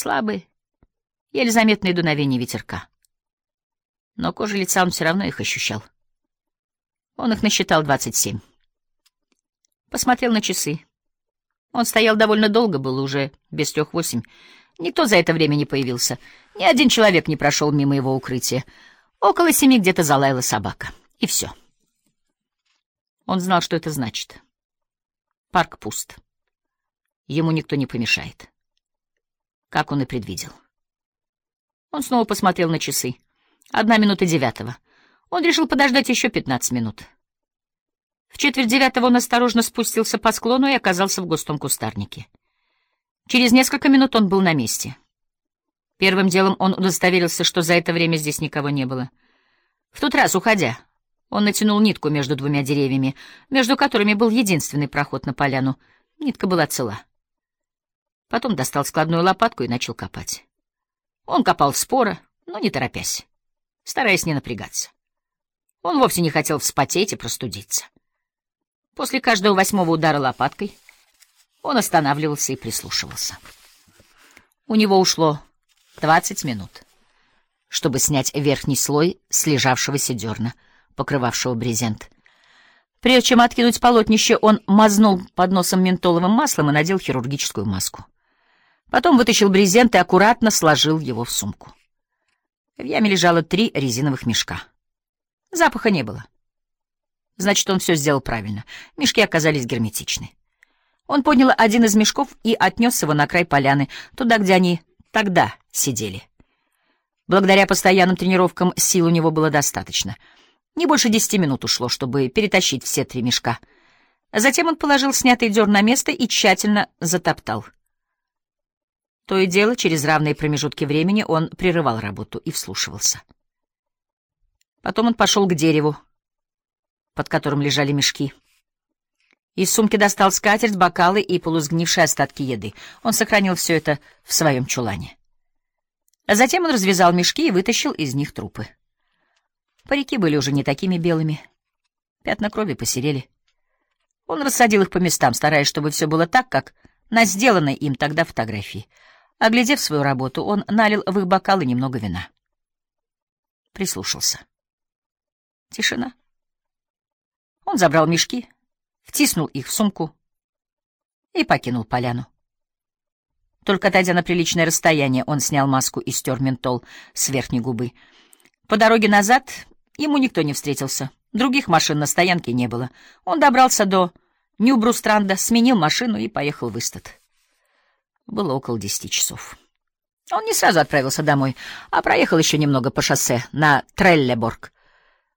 Слабые, еле заметные дуновения ветерка. Но кожа лица он все равно их ощущал. Он их насчитал двадцать семь. Посмотрел на часы. Он стоял довольно долго, было уже без трех восемь. Никто за это время не появился. Ни один человек не прошел мимо его укрытия. Около семи где-то залаяла собака. И все. Он знал, что это значит. Парк пуст. Ему никто не помешает. Как он и предвидел. Он снова посмотрел на часы. Одна минута девятого. Он решил подождать еще пятнадцать минут. В четверть девятого он осторожно спустился по склону и оказался в густом кустарнике. Через несколько минут он был на месте. Первым делом он удостоверился, что за это время здесь никого не было. В тот раз, уходя, он натянул нитку между двумя деревьями, между которыми был единственный проход на поляну. Нитка была цела. Потом достал складную лопатку и начал копать. Он копал споро, но не торопясь, стараясь не напрягаться. Он вовсе не хотел вспотеть и простудиться. После каждого восьмого удара лопаткой он останавливался и прислушивался. У него ушло двадцать минут, чтобы снять верхний слой слежавшегося дерна, покрывавшего брезент. Прежде чем откинуть полотнище, он мазнул под носом ментоловым маслом и надел хирургическую маску. Потом вытащил брезент и аккуратно сложил его в сумку. В яме лежало три резиновых мешка. Запаха не было. Значит, он все сделал правильно. Мешки оказались герметичны. Он поднял один из мешков и отнес его на край поляны, туда, где они тогда сидели. Благодаря постоянным тренировкам сил у него было достаточно. Не больше десяти минут ушло, чтобы перетащить все три мешка. Затем он положил снятый дерн на место и тщательно затоптал. То и дело, через равные промежутки времени он прерывал работу и вслушивался. Потом он пошел к дереву, под которым лежали мешки. Из сумки достал скатерть, бокалы и полусгнившие остатки еды. Он сохранил все это в своем чулане. А затем он развязал мешки и вытащил из них трупы. Парики были уже не такими белыми. Пятна крови посерели. Он рассадил их по местам, стараясь, чтобы все было так, как на сделанной им тогда фотографии. Оглядев свою работу, он налил в их бокалы немного вина. Прислушался. Тишина. Он забрал мешки, втиснул их в сумку и покинул поляну. Только отойдя на приличное расстояние, он снял маску и стер ментол с верхней губы. По дороге назад ему никто не встретился. Других машин на стоянке не было. Он добрался до Нью-Брустранда, сменил машину и поехал в Истат. Было около десяти часов. Он не сразу отправился домой, а проехал еще немного по шоссе на Треллеборг.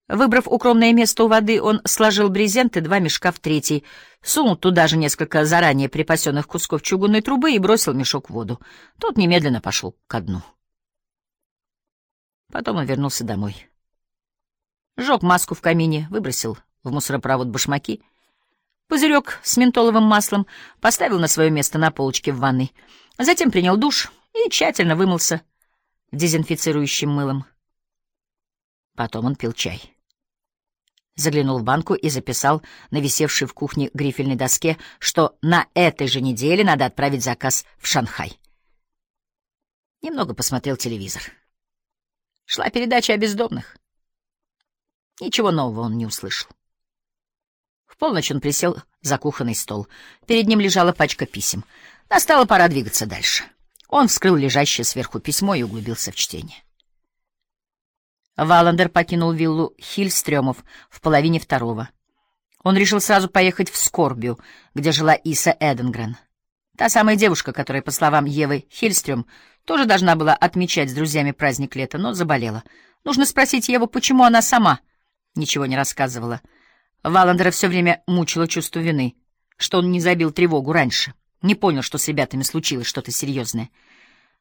Выбрав укромное место у воды, он сложил брезент и два мешка в третий, сунул туда же несколько заранее припасенных кусков чугунной трубы и бросил мешок в воду. Тот немедленно пошел ко дну. Потом он вернулся домой. Сжег маску в камине, выбросил в мусоропровод башмаки, пузырек с ментоловым маслом поставил на свое место на полочке в ванной, затем принял душ и тщательно вымылся дезинфицирующим мылом. Потом он пил чай. Заглянул в банку и записал на висевшей в кухне грифельной доске, что на этой же неделе надо отправить заказ в Шанхай. Немного посмотрел телевизор. Шла передача о бездомных. Ничего нового он не услышал. Полночь он присел за кухонный стол. Перед ним лежала пачка писем. Настала пора двигаться дальше. Он вскрыл лежащее сверху письмо и углубился в чтение. Валандер покинул виллу Хильстрёмов в половине второго. Он решил сразу поехать в Скорбию, где жила Иса Эденгрен. Та самая девушка, которая, по словам Евы Хильстрём, тоже должна была отмечать с друзьями праздник лета, но заболела. Нужно спросить Еву, почему она сама ничего не рассказывала. Валандера все время мучило чувство вины, что он не забил тревогу раньше, не понял, что с ребятами случилось что-то серьезное.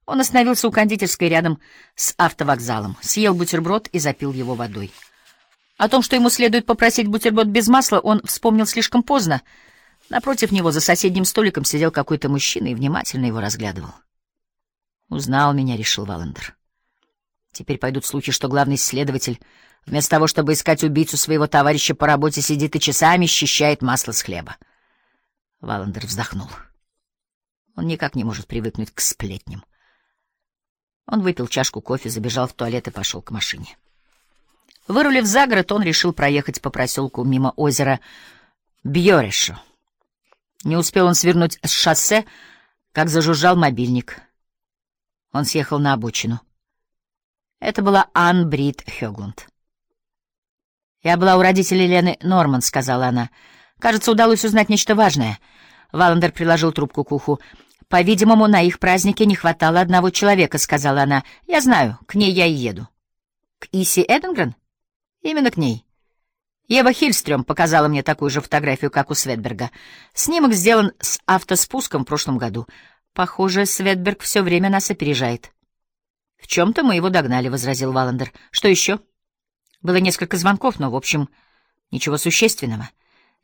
Он остановился у кондитерской рядом с автовокзалом, съел бутерброд и запил его водой. О том, что ему следует попросить бутерброд без масла, он вспомнил слишком поздно. Напротив него за соседним столиком сидел какой-то мужчина и внимательно его разглядывал. «Узнал меня», — решил Валандер. «Теперь пойдут слухи, что главный следователь, вместо того, чтобы искать убийцу своего товарища по работе, сидит и часами счищает масло с хлеба». Валандер вздохнул. Он никак не может привыкнуть к сплетням. Он выпил чашку кофе, забежал в туалет и пошел к машине. Вырулив за город, он решил проехать по проселку мимо озера Бьорешу. Не успел он свернуть с шоссе, как зажужжал мобильник. Он съехал на обочину. Это была Ан Брит Хёглунд. «Я была у родителей Лены Норман», — сказала она. «Кажется, удалось узнать нечто важное». Валандер приложил трубку к уху. «По-видимому, на их празднике не хватало одного человека», — сказала она. «Я знаю, к ней я и еду». «К Иси Эденгрен?» «Именно к ней». Ева Хильстрём показала мне такую же фотографию, как у Светберга. Снимок сделан с автоспуском в прошлом году. Похоже, Светберг все время нас опережает. «В чем-то мы его догнали», — возразил Валандер. «Что еще?» Было несколько звонков, но, в общем, ничего существенного.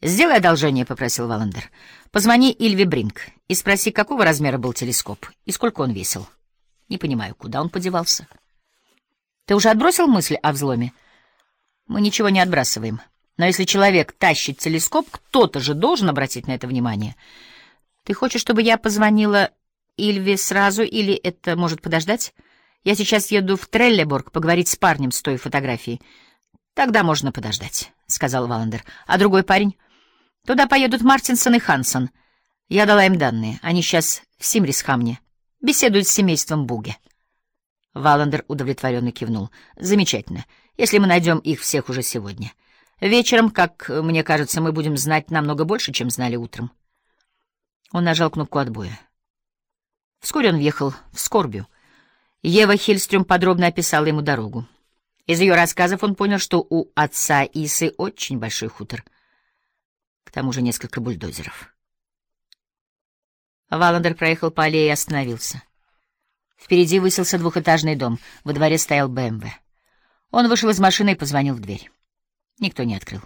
«Сделай одолжение», — попросил Валандер. «Позвони Ильве Бринк и спроси, какого размера был телескоп и сколько он весил. Не понимаю, куда он подевался». «Ты уже отбросил мысль о взломе?» «Мы ничего не отбрасываем. Но если человек тащит телескоп, кто-то же должен обратить на это внимание. Ты хочешь, чтобы я позвонила Ильве сразу, или это может подождать? Я сейчас еду в Треллеборг поговорить с парнем с той фотографией». «Тогда можно подождать», — сказал Валандер. «А другой парень?» Туда поедут Мартинсон и Хансон. Я дала им данные. Они сейчас в Симрисхамне. Беседуют с семейством Буге. Валандер удовлетворенно кивнул. Замечательно, если мы найдем их всех уже сегодня. Вечером, как мне кажется, мы будем знать намного больше, чем знали утром. Он нажал кнопку отбоя. Вскоре он въехал в Скорбию. Ева Хильстрюм подробно описала ему дорогу. Из ее рассказов он понял, что у отца Исы очень большой хутор — к тому же несколько бульдозеров. Валандер проехал по аллее и остановился. Впереди высился двухэтажный дом, во дворе стоял БМВ. Он вышел из машины и позвонил в дверь. Никто не открыл.